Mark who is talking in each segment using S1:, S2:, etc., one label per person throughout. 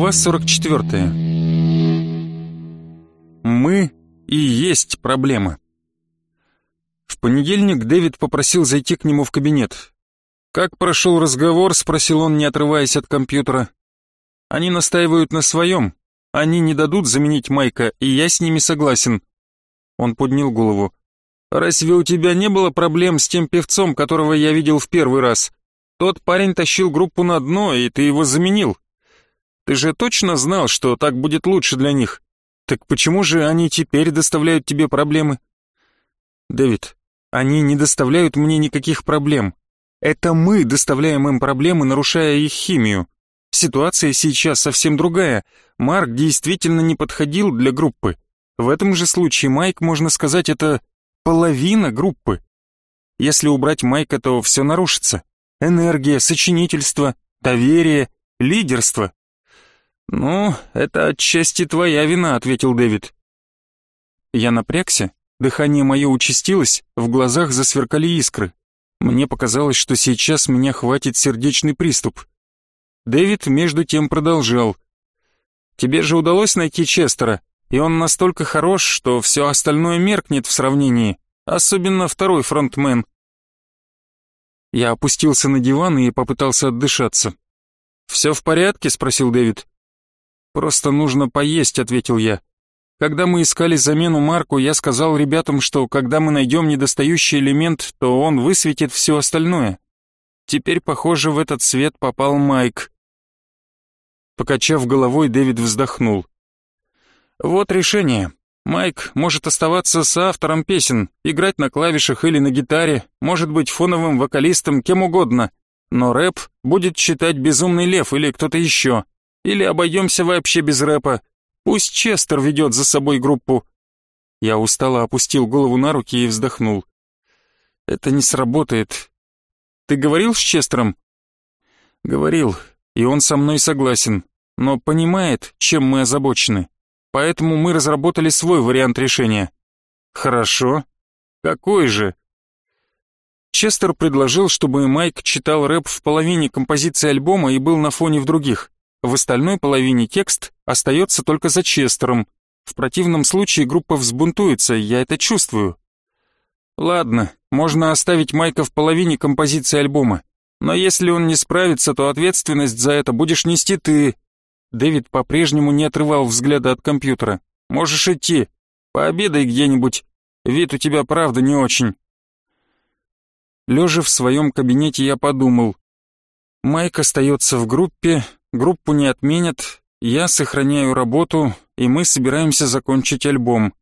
S1: Глава 44. Мы и есть проблема. В понедельник Дэвид попросил зайти к нему в кабинет. «Как прошел разговор?» — спросил он, не отрываясь от компьютера. «Они настаивают на своем. Они не дадут заменить Майка, и я с ними согласен». Он поднял голову. «Разве у тебя не было проблем с тем певцом, которого я видел в первый раз? Тот парень тащил группу на дно, и ты его заменил. Ты же точно знал, что так будет лучше для них? Так почему же они теперь доставляют тебе проблемы? Дэвид, они не доставляют мне никаких проблем. Это мы доставляем им проблемы, нарушая их химию. Ситуация сейчас совсем другая. Марк действительно не подходил для группы. В этом же случае Майк, можно сказать, это половина группы. Если убрать Майка, то все нарушится. Энергия, сочинительство, доверие, лидерство. «Ну, это отчасти твоя вина», — ответил Дэвид. Я напрягся, дыхание мое участилось, в глазах засверкали искры. Мне показалось, что сейчас меня хватит сердечный приступ. Дэвид между тем продолжал. «Тебе же удалось найти Честера, и он настолько хорош, что все остальное меркнет в сравнении, особенно второй фронтмен». Я опустился на диван и попытался отдышаться. «Все в порядке?» — спросил Дэвид. «Просто нужно поесть», — ответил я. Когда мы искали замену Марку, я сказал ребятам, что когда мы найдем недостающий элемент, то он высветит все остальное. Теперь, похоже, в этот свет попал Майк. Покачав головой, Дэвид вздохнул. Вот решение. Майк может оставаться соавтором песен, играть на клавишах или на гитаре, может быть фоновым вокалистом, кем угодно. Но рэп будет читать Безумный Лев или кто-то еще. Или обойдемся вообще без рэпа. Пусть Честер ведет за собой группу. Я устало опустил голову на руки и вздохнул. Это не сработает. Ты говорил с Честером? Говорил, и он со мной согласен, но понимает, чем мы озабочены. Поэтому мы разработали свой вариант решения. Хорошо. Какой же? Честер предложил, чтобы Майк читал рэп в половине композиции альбома и был на фоне в других. В остальной половине текст остается только за Честером. В противном случае группа взбунтуется, я это чувствую. Ладно, можно оставить Майка в половине композиции альбома. Но если он не справится, то ответственность за это будешь нести ты. Дэвид по-прежнему не отрывал взгляда от компьютера. Можешь идти. Пообедай где-нибудь. Вид у тебя правда не очень. Лежа в своем кабинете, я подумал. Майк остается в группе, группу не отменят, я сохраняю работу, и мы собираемся закончить альбом.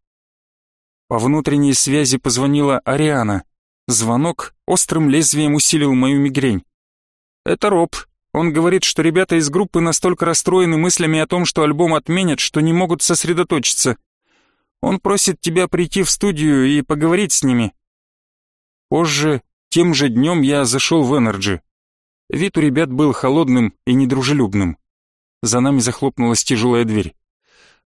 S1: По внутренней связи позвонила Ариана. Звонок острым лезвием усилил мою мигрень. Это Роб. Он говорит, что ребята из группы настолько расстроены мыслями о том, что альбом отменят, что не могут сосредоточиться. Он просит тебя прийти в студию и поговорить с ними. Позже, тем же днем я зашел в NRG. Вид у ребят был холодным и недружелюбным. За нами захлопнулась тяжелая дверь.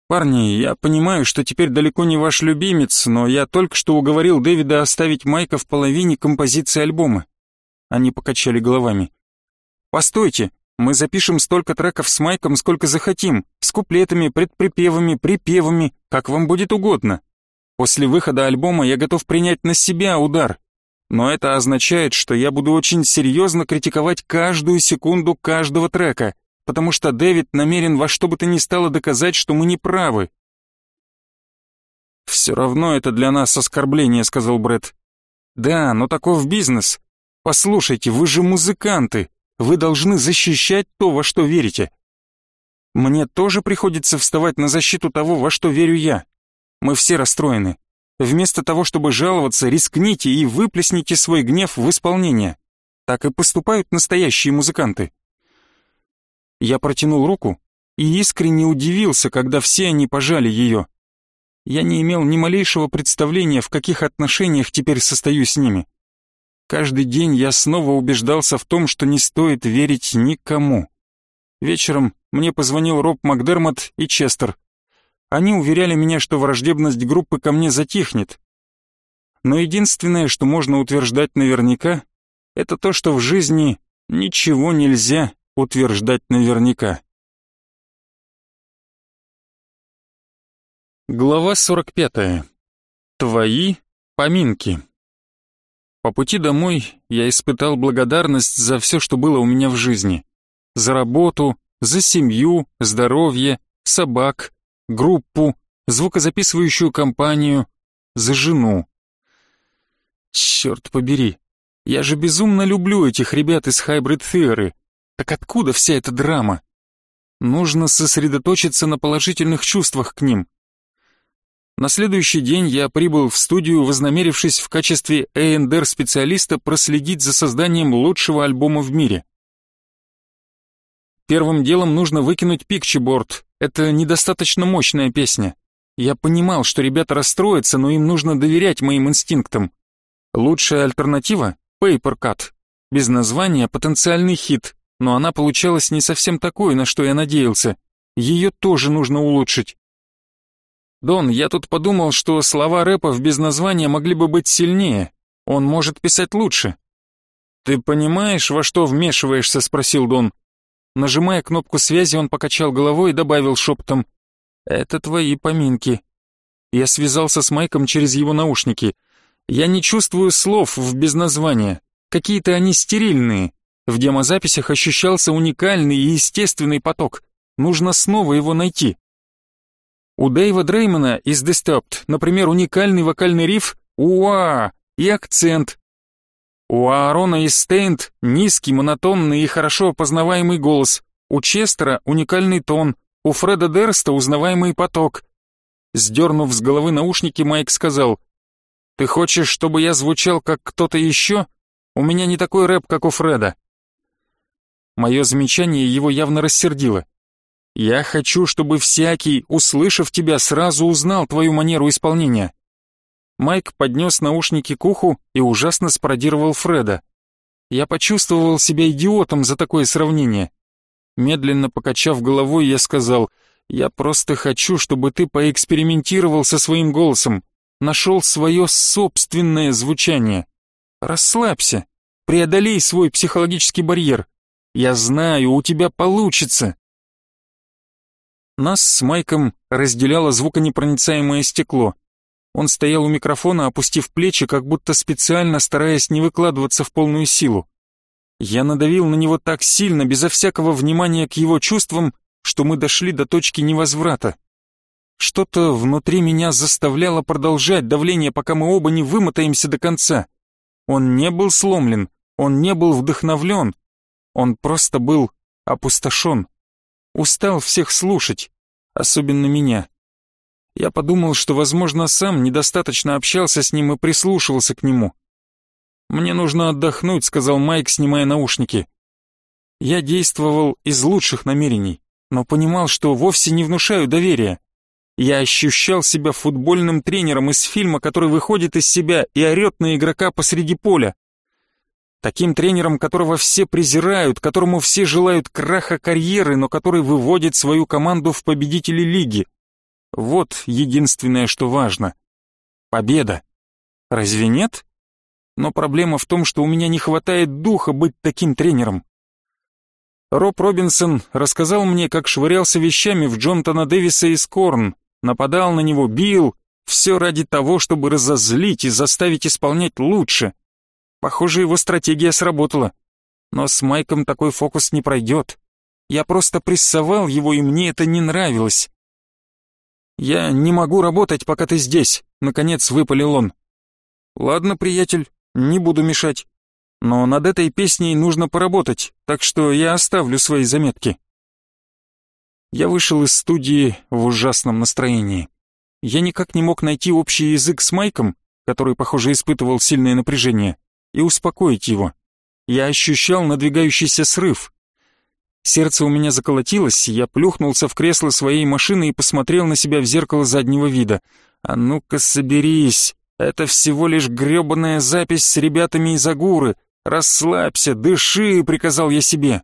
S1: «Парни, я понимаю, что теперь далеко не ваш любимец, но я только что уговорил Дэвида оставить Майка в половине композиции альбома». Они покачали головами. «Постойте, мы запишем столько треков с Майком, сколько захотим, с куплетами, предприпевами, припевами, как вам будет угодно. После выхода альбома я готов принять на себя удар, но это означает, что я буду очень серьезно критиковать каждую секунду каждого трека, потому что Дэвид намерен во что бы то ни стало доказать, что мы не правы. «Все равно это для нас оскорбление», — сказал Брэд. «Да, но таков бизнес. Послушайте, вы же музыканты, вы должны защищать то, во что верите. Мне тоже приходится вставать на защиту того, во что верю я. Мы все расстроены. Вместо того, чтобы жаловаться, рискните и выплесните свой гнев в исполнение. Так и поступают настоящие музыканты. Я протянул руку и искренне удивился, когда все они пожали ее. Я не имел ни малейшего представления, в каких отношениях теперь состою с ними. Каждый день я снова убеждался в том, что не стоит верить никому. Вечером мне позвонил Роб Макдермот и Честер. Они уверяли меня, что враждебность группы ко мне затихнет. Но единственное, что можно утверждать наверняка, это то, что в жизни ничего нельзя утверждать наверняка. Глава 45. Твои поминки. По пути домой я испытал благодарность за все, что было у меня в жизни. За работу, за семью, здоровье, собак, группу, звукозаписывающую компанию, за жену. Черт побери, я же безумно люблю этих ребят из Hybrid Theory. Так откуда вся эта драма? Нужно сосредоточиться на положительных чувствах к ним. На следующий день я прибыл в студию, вознамерившись в качестве A&R-специалиста проследить за созданием лучшего альбома в мире. Первым делом нужно выкинуть пикчеборд. Это недостаточно мощная песня. Я понимал, что ребята расстроятся, но им нужно доверять моим инстинктам. Лучшая альтернатива — Paper Cut. Без названия потенциальный хит, но она получалась не совсем такой, на что я надеялся. Ее тоже нужно улучшить. «Дон, я тут подумал, что слова рэпа в без названия могли бы быть сильнее. Он может писать лучше». «Ты понимаешь, во что вмешиваешься?» — спросил Дон. Нажимая кнопку связи, он покачал головой и добавил шепотом. «Это твои поминки». Я связался с Майком через его наушники. «Я не чувствую слов в без названия. Какие-то они стерильные. В демозаписях ощущался уникальный и естественный поток. Нужно снова его найти». У Дэйва Дреймона из Disturbed, например, уникальный вокальный риф «Уа» и акцент. У Аарона из Стейнт низкий, монотонный и хорошо опознаваемый голос. У Честера уникальный тон. У Фреда Дерста узнаваемый поток. Сдернув с головы наушники, Майк сказал, «Ты хочешь, чтобы я звучал как кто-то еще? У меня не такой рэп, как у Фреда». Мое замечание его явно рассердило. Я хочу, чтобы всякий, услышав тебя, сразу узнал твою манеру исполнения. Майк поднес наушники к уху и ужасно спародировал Фреда. Я почувствовал себя идиотом за такое сравнение. Медленно покачав головой, я сказал, «Я просто хочу, чтобы ты поэкспериментировал со своим голосом, нашел свое собственное звучание. Расслабься, преодолей свой психологический барьер. Я знаю, у тебя получится». Нас с Майком разделяло звуконепроницаемое стекло. Он стоял у микрофона, опустив плечи, как будто специально стараясь не выкладываться в полную силу. Я надавил на него так сильно, безо всякого внимания к его чувствам, что мы дошли до точки невозврата. Что-то внутри меня заставляло продолжать давление, пока мы оба не вымотаемся до конца. Он не был сломлен, он не был вдохновлен, он просто был опустошен. Устал всех слушать, особенно меня. Я подумал, что, возможно, сам недостаточно общался с ним и прислушивался к нему. «Мне нужно отдохнуть», — сказал Майк, снимая наушники. Я действовал из лучших намерений, но понимал, что вовсе не внушаю доверия. Я ощущал себя футбольным тренером из фильма, который выходит из себя и орет на игрока посреди поля. Таким тренером, которого все презирают, которому все желают краха карьеры, но который выводит свою команду в победители лиги. Вот единственное, что важно. Победа. Разве нет? Но проблема в том, что у меня не хватает духа быть таким тренером. Роб Робинсон рассказал мне, как швырялся вещами в Джонтона Дэвиса из Корн, нападал на него, бил, все ради того, чтобы разозлить и заставить исполнять лучше. Похоже, его стратегия сработала. Но с Майком такой фокус не пройдет. Я просто прессовал его, и мне это не нравилось. «Я не могу работать, пока ты здесь», — наконец выпалил он. «Ладно, приятель, не буду мешать. Но над этой песней нужно поработать, так что я оставлю свои заметки». Я вышел из студии в ужасном настроении. Я никак не мог найти общий язык с Майком, который, похоже, испытывал сильное напряжение и успокоить его. Я ощущал надвигающийся срыв. Сердце у меня заколотилось, я плюхнулся в кресло своей машины и посмотрел на себя в зеркало заднего вида. «А ну-ка соберись, это всего лишь грёбаная запись с ребятами из Агуры. Расслабься, дыши», — приказал я себе.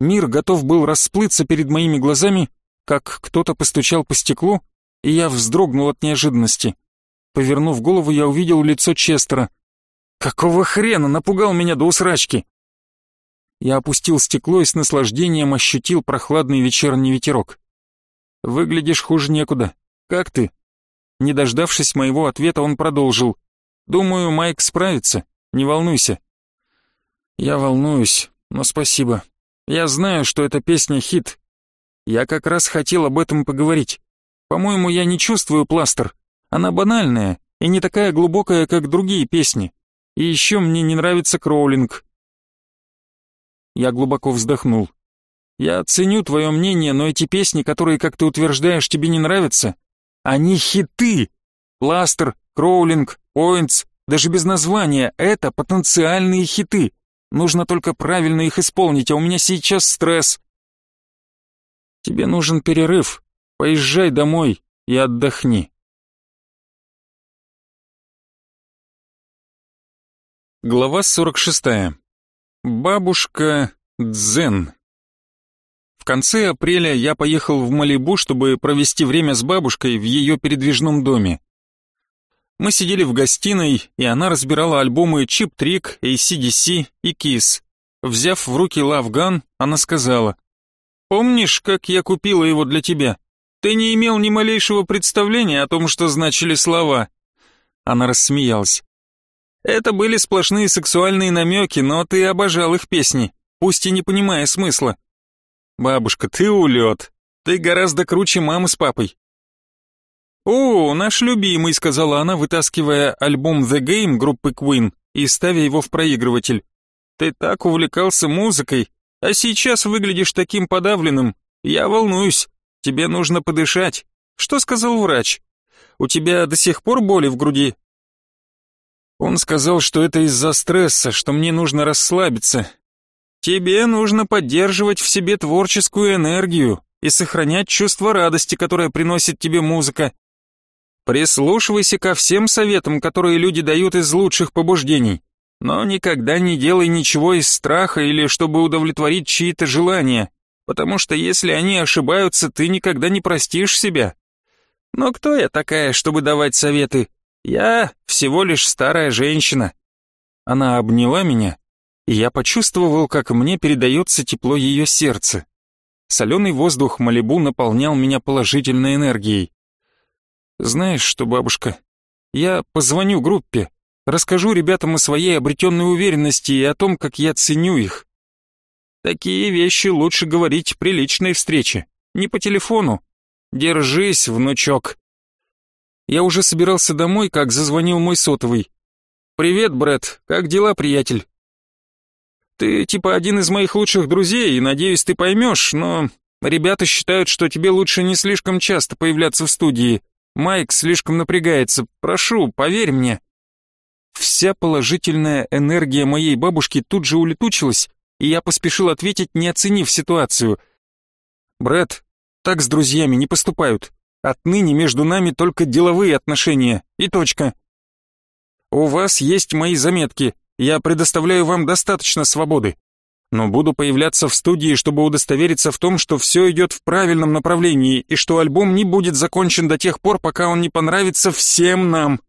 S1: Мир готов был расплыться перед моими глазами, как кто-то постучал по стеклу, и я вздрогнул от неожиданности. Повернув голову, я увидел лицо Честера. Какого хрена напугал меня до усрачки? Я опустил стекло и с наслаждением ощутил прохладный вечерний ветерок. Выглядишь хуже некуда. Как ты?» Не дождавшись моего ответа, он продолжил. «Думаю, Майк справится. Не волнуйся». «Я волнуюсь, но спасибо. Я знаю, что эта песня хит. Я как раз хотел об этом поговорить. По-моему, я не чувствую пластер. Она банальная и не такая глубокая, как другие песни. И еще мне не нравится кроулинг». Я глубоко вздохнул. «Я ценю твое мнение, но эти песни, которые, как ты утверждаешь, тебе не нравятся, они хиты. Пластер, Кроулинг, Поинтс, даже без названия, это потенциальные хиты. Нужно только правильно их исполнить, а у меня сейчас стресс. Тебе нужен перерыв. Поезжай домой и отдохни. Глава 46. Бабушка Дзен конце апреля я поехал в Малибу, чтобы провести время с бабушкой в ее передвижном доме. Мы сидели в гостиной, и она разбирала альбомы Чип Трик, ACDC и Kiss. Взяв в руки Лавган, она сказала, «Помнишь, как я купила его для тебя? Ты не имел ни малейшего представления о том, что значили слова». Она рассмеялась. «Это были сплошные сексуальные намеки, но ты обожал их песни, пусть и не понимая смысла. «Бабушка, ты улет. Ты гораздо круче мамы с папой». «О, наш любимый», — сказала она, вытаскивая альбом The Game группы Queen и ставя его в проигрыватель. «Ты так увлекался музыкой, а сейчас выглядишь таким подавленным. Я волнуюсь. Тебе нужно подышать. Что сказал врач? У тебя до сих пор боли в груди?» Он сказал, что это из-за стресса, что мне нужно расслабиться, Тебе нужно поддерживать в себе творческую энергию и сохранять чувство радости, которое приносит тебе музыка. Прислушивайся ко всем советам, которые люди дают из лучших побуждений, но никогда не делай ничего из страха или чтобы удовлетворить чьи-то желания, потому что если они ошибаются, ты никогда не простишь себя. Но кто я такая, чтобы давать советы? Я всего лишь старая женщина. Она обняла меня и я почувствовал, как мне передается тепло ее сердца. Соленый воздух Малибу наполнял меня положительной энергией. «Знаешь что, бабушка, я позвоню группе, расскажу ребятам о своей обретенной уверенности и о том, как я ценю их. Такие вещи лучше говорить при личной встрече, не по телефону. Держись, внучок». Я уже собирался домой, как зазвонил мой сотовый. «Привет, Брэд, как дела, приятель?» Ты типа один из моих лучших друзей, и надеюсь, ты поймешь, но ребята считают, что тебе лучше не слишком часто появляться в студии. Майк слишком напрягается. Прошу, поверь мне. Вся положительная энергия моей бабушки тут же улетучилась, и я поспешил ответить, не оценив ситуацию. Брэд, так с друзьями не поступают. Отныне между нами только деловые отношения. И точка. У вас есть мои заметки. Я предоставляю вам достаточно свободы, но буду появляться в студии, чтобы удостовериться в том, что все идет в правильном направлении и что альбом не будет закончен до тех пор, пока он не понравится всем нам.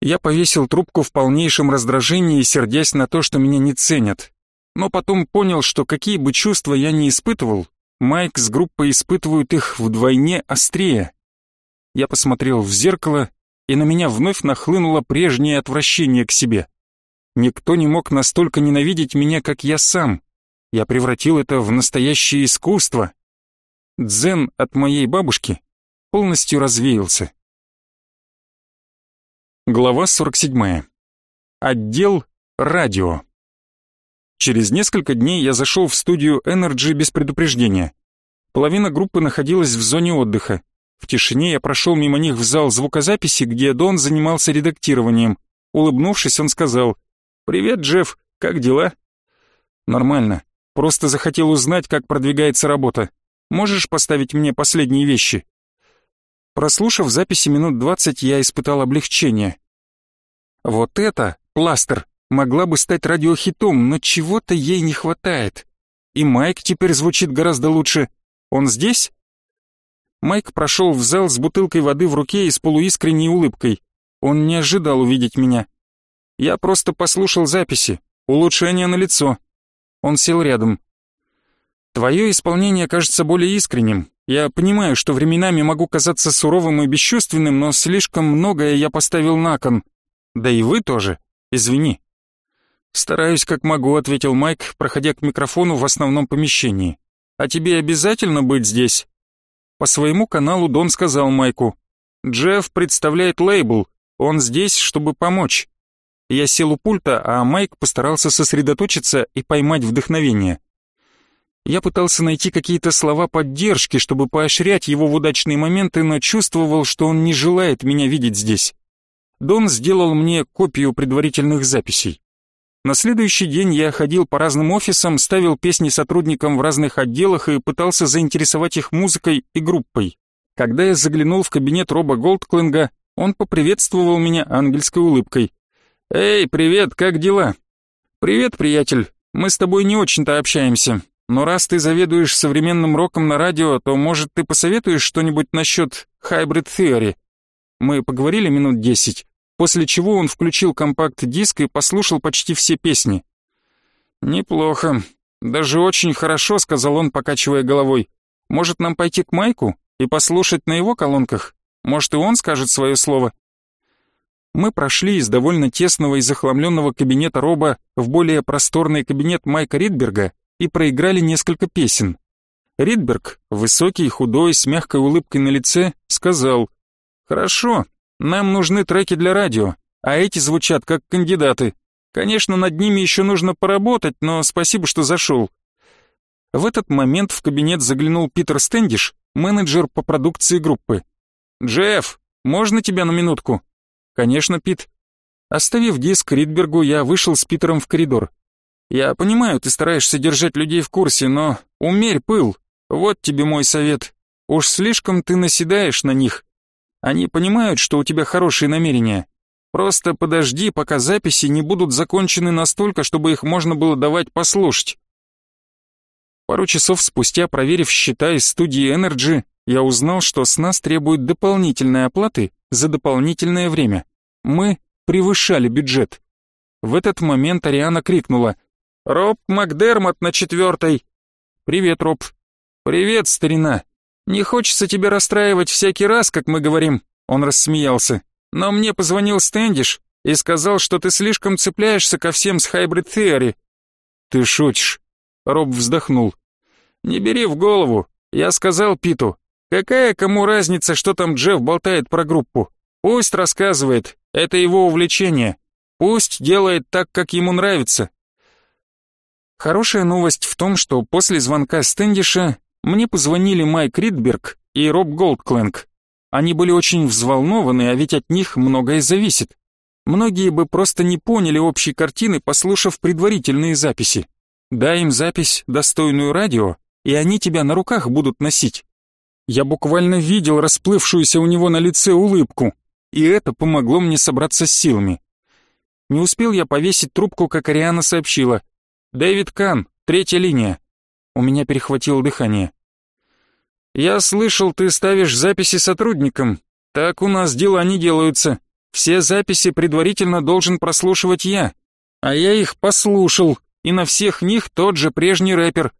S1: Я повесил трубку в полнейшем раздражении, сердясь на то, что меня не ценят. Но потом понял, что какие бы чувства я ни испытывал, Майк с группой испытывают их вдвойне острее. Я посмотрел в зеркало и на меня вновь нахлынуло прежнее отвращение к себе. Никто не мог настолько ненавидеть меня, как я сам. Я превратил это в настоящее искусство. Дзен от моей бабушки полностью развеялся. Глава 47. Отдел радио. Через несколько дней я зашел в студию Energy без предупреждения. Половина группы находилась в зоне отдыха. В тишине я прошел мимо них в зал звукозаписи, где Дон занимался редактированием. Улыбнувшись, он сказал, «Привет, Джефф, как дела?» «Нормально. Просто захотел узнать, как продвигается работа. Можешь поставить мне последние вещи?» Прослушав записи минут двадцать, я испытал облегчение. Вот это, пластер, могла бы стать радиохитом, но чего-то ей не хватает. И Майк теперь звучит гораздо лучше. Он здесь? Майк прошел в зал с бутылкой воды в руке и с полуискренней улыбкой. Он не ожидал увидеть меня. Я просто послушал записи. Улучшение на лицо. Он сел рядом. Твое исполнение кажется более искренним. Я понимаю, что временами могу казаться суровым и бесчувственным, но слишком многое я поставил на кон. Да и вы тоже. Извини. Стараюсь как могу, ответил Майк, проходя к микрофону в основном помещении. А тебе обязательно быть здесь? По своему каналу Дон сказал Майку. Джефф представляет лейбл. Он здесь, чтобы помочь. Я сел у пульта, а Майк постарался сосредоточиться и поймать вдохновение. Я пытался найти какие-то слова поддержки, чтобы поощрять его в удачные моменты, но чувствовал, что он не желает меня видеть здесь. Дон сделал мне копию предварительных записей. На следующий день я ходил по разным офисам, ставил песни сотрудникам в разных отделах и пытался заинтересовать их музыкой и группой. Когда я заглянул в кабинет Роба Голдклинга, он поприветствовал меня ангельской улыбкой. «Эй, привет, как дела?» «Привет, приятель. Мы с тобой не очень-то общаемся. Но раз ты заведуешь современным роком на радио, то, может, ты посоветуешь что-нибудь насчет Hybrid Theory? Мы поговорили минут десять, после чего он включил компакт-диск и послушал почти все песни. «Неплохо. Даже очень хорошо», — сказал он, покачивая головой. «Может, нам пойти к Майку и послушать на его колонках? Может, и он скажет свое слово?» Мы прошли из довольно тесного и захламленного кабинета Роба в более просторный кабинет Майка Ридберга и проиграли несколько песен. Ридберг, высокий, худой, с мягкой улыбкой на лице, сказал «Хорошо, нам нужны треки для радио, а эти звучат как кандидаты. Конечно, над ними еще нужно поработать, но спасибо, что зашел». В этот момент в кабинет заглянул Питер Стэндиш, менеджер по продукции группы. «Джефф, можно тебя на минутку?» «Конечно, Пит». Оставив диск Ридбергу, я вышел с Питером в коридор. Я понимаю, ты стараешься держать людей в курсе, но умерь пыл. Вот тебе мой совет. Уж слишком ты наседаешь на них. Они понимают, что у тебя хорошие намерения. Просто подожди, пока записи не будут закончены настолько, чтобы их можно было давать послушать. Пару часов спустя, проверив счета из студии Energy, я узнал, что с нас требуют дополнительной оплаты за дополнительное время. Мы превышали бюджет. В этот момент Ариана крикнула Роб Макдермот на четвертой. Привет, Роб. Привет, старина. Не хочется тебя расстраивать всякий раз, как мы говорим. Он рассмеялся. Но мне позвонил Стэндиш и сказал, что ты слишком цепляешься ко всем с Hybrid Theory. Ты шутишь. Роб вздохнул. Не бери в голову. Я сказал Питу. Какая кому разница, что там Джефф болтает про группу? Пусть рассказывает. Это его увлечение. Пусть делает так, как ему нравится. Хорошая новость в том, что после звонка Стэндиша мне позвонили Майк Ридберг и Роб Голдкленг. Они были очень взволнованы, а ведь от них многое зависит. Многие бы просто не поняли общей картины, послушав предварительные записи. Дай им запись, достойную радио, и они тебя на руках будут носить. Я буквально видел расплывшуюся у него на лице улыбку, и это помогло мне собраться с силами. Не успел я повесить трубку, как Ариана сообщила. «Дэвид Кан, третья линия». У меня перехватило дыхание. «Я слышал, ты ставишь записи сотрудникам. Так у нас дела не делаются. Все записи предварительно должен прослушивать я. А я их послушал, и на всех них тот же прежний рэпер.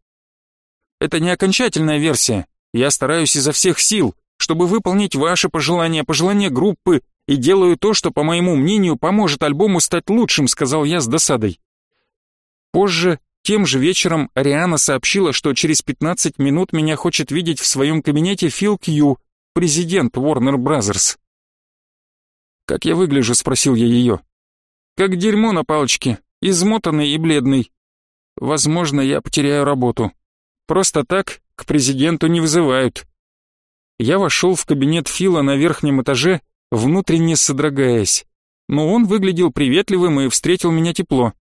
S1: Это не окончательная версия. Я стараюсь изо всех сил, чтобы выполнить ваши пожелания, пожелания группы, и делаю то, что, по моему мнению, поможет альбому стать лучшим», — сказал я с досадой. Позже, тем же вечером, Ариана сообщила, что через 15 минут меня хочет видеть в своем кабинете Фил Кью, президент Warner Brothers. «Как я выгляжу?» — спросил я ее. «Как дерьмо на палочке, измотанный и бледный. Возможно, я потеряю работу. Просто так к президенту не вызывают». Я вошел в кабинет Фила на верхнем этаже, внутренне содрогаясь. Но он выглядел приветливым и встретил меня тепло.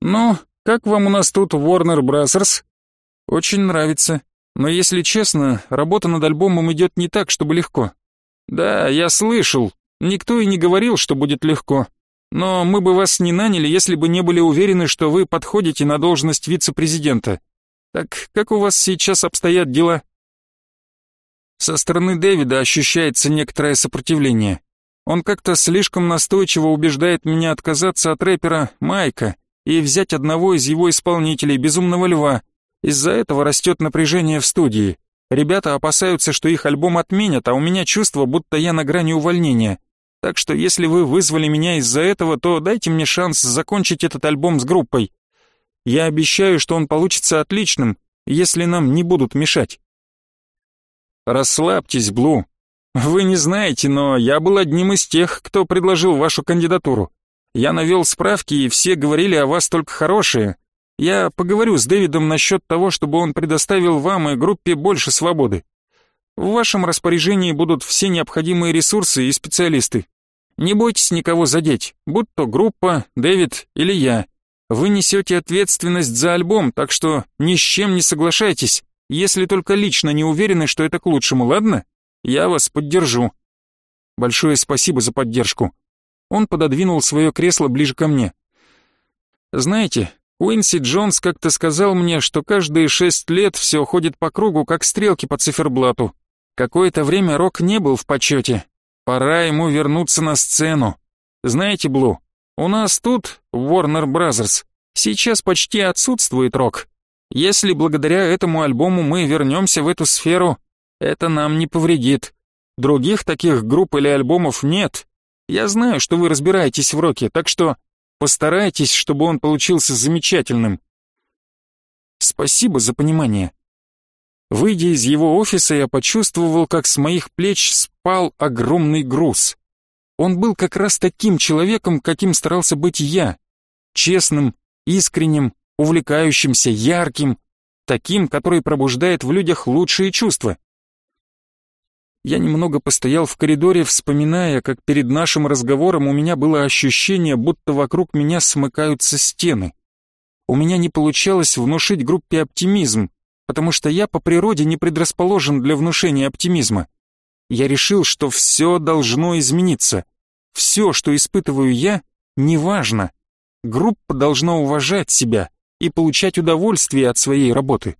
S1: «Ну, как вам у нас тут Warner Brothers? Очень нравится. Но если честно, работа над альбомом идет не так, чтобы легко. Да, я слышал. Никто и не говорил, что будет легко. Но мы бы вас не наняли, если бы не были уверены, что вы подходите на должность вице-президента. Так как у вас сейчас обстоят дела? Со стороны Дэвида ощущается некоторое сопротивление. Он как-то слишком настойчиво убеждает меня отказаться от рэпера Майка, и взять одного из его исполнителей, Безумного Льва. Из-за этого растет напряжение в студии. Ребята опасаются, что их альбом отменят, а у меня чувство, будто я на грани увольнения. Так что если вы вызвали меня из-за этого, то дайте мне шанс закончить этот альбом с группой. Я обещаю, что он получится отличным, если нам не будут мешать. Расслабьтесь, Блу. Вы не знаете, но я был одним из тех, кто предложил вашу кандидатуру. Я навел справки, и все говорили о вас только хорошие. Я поговорю с Дэвидом насчет того, чтобы он предоставил вам и группе больше свободы. В вашем распоряжении будут все необходимые ресурсы и специалисты. Не бойтесь никого задеть, будь то группа, Дэвид или я. Вы несете ответственность за альбом, так что ни с чем не соглашайтесь, если только лично не уверены, что это к лучшему, ладно? Я вас поддержу. Большое спасибо за поддержку. Он пододвинул свое кресло ближе ко мне. Знаете, Уинси Джонс как-то сказал мне, что каждые шесть лет все ходит по кругу, как стрелки по циферблату. Какое-то время Рок не был в почете. Пора ему вернуться на сцену. Знаете, Блу, у нас тут, в Warner Brothers, сейчас почти отсутствует Рок. Если благодаря этому альбому мы вернемся в эту сферу, это нам не повредит. Других таких групп или альбомов нет. Я знаю, что вы разбираетесь в роке, так что Постарайтесь, чтобы он получился замечательным. Спасибо за понимание. Выйдя из его офиса, я почувствовал, как с моих плеч спал огромный груз. Он был как раз таким человеком, каким старался быть я. Честным, искренним, увлекающимся, ярким, таким, который пробуждает в людях лучшие чувства. Я немного постоял в коридоре, вспоминая, как перед нашим разговором у меня было ощущение, будто вокруг меня смыкаются стены. У меня не получалось внушить группе оптимизм, потому что я по природе не предрасположен для внушения оптимизма. Я решил, что все должно измениться. Все, что испытываю я, неважно. Группа должна уважать себя и получать удовольствие от своей работы.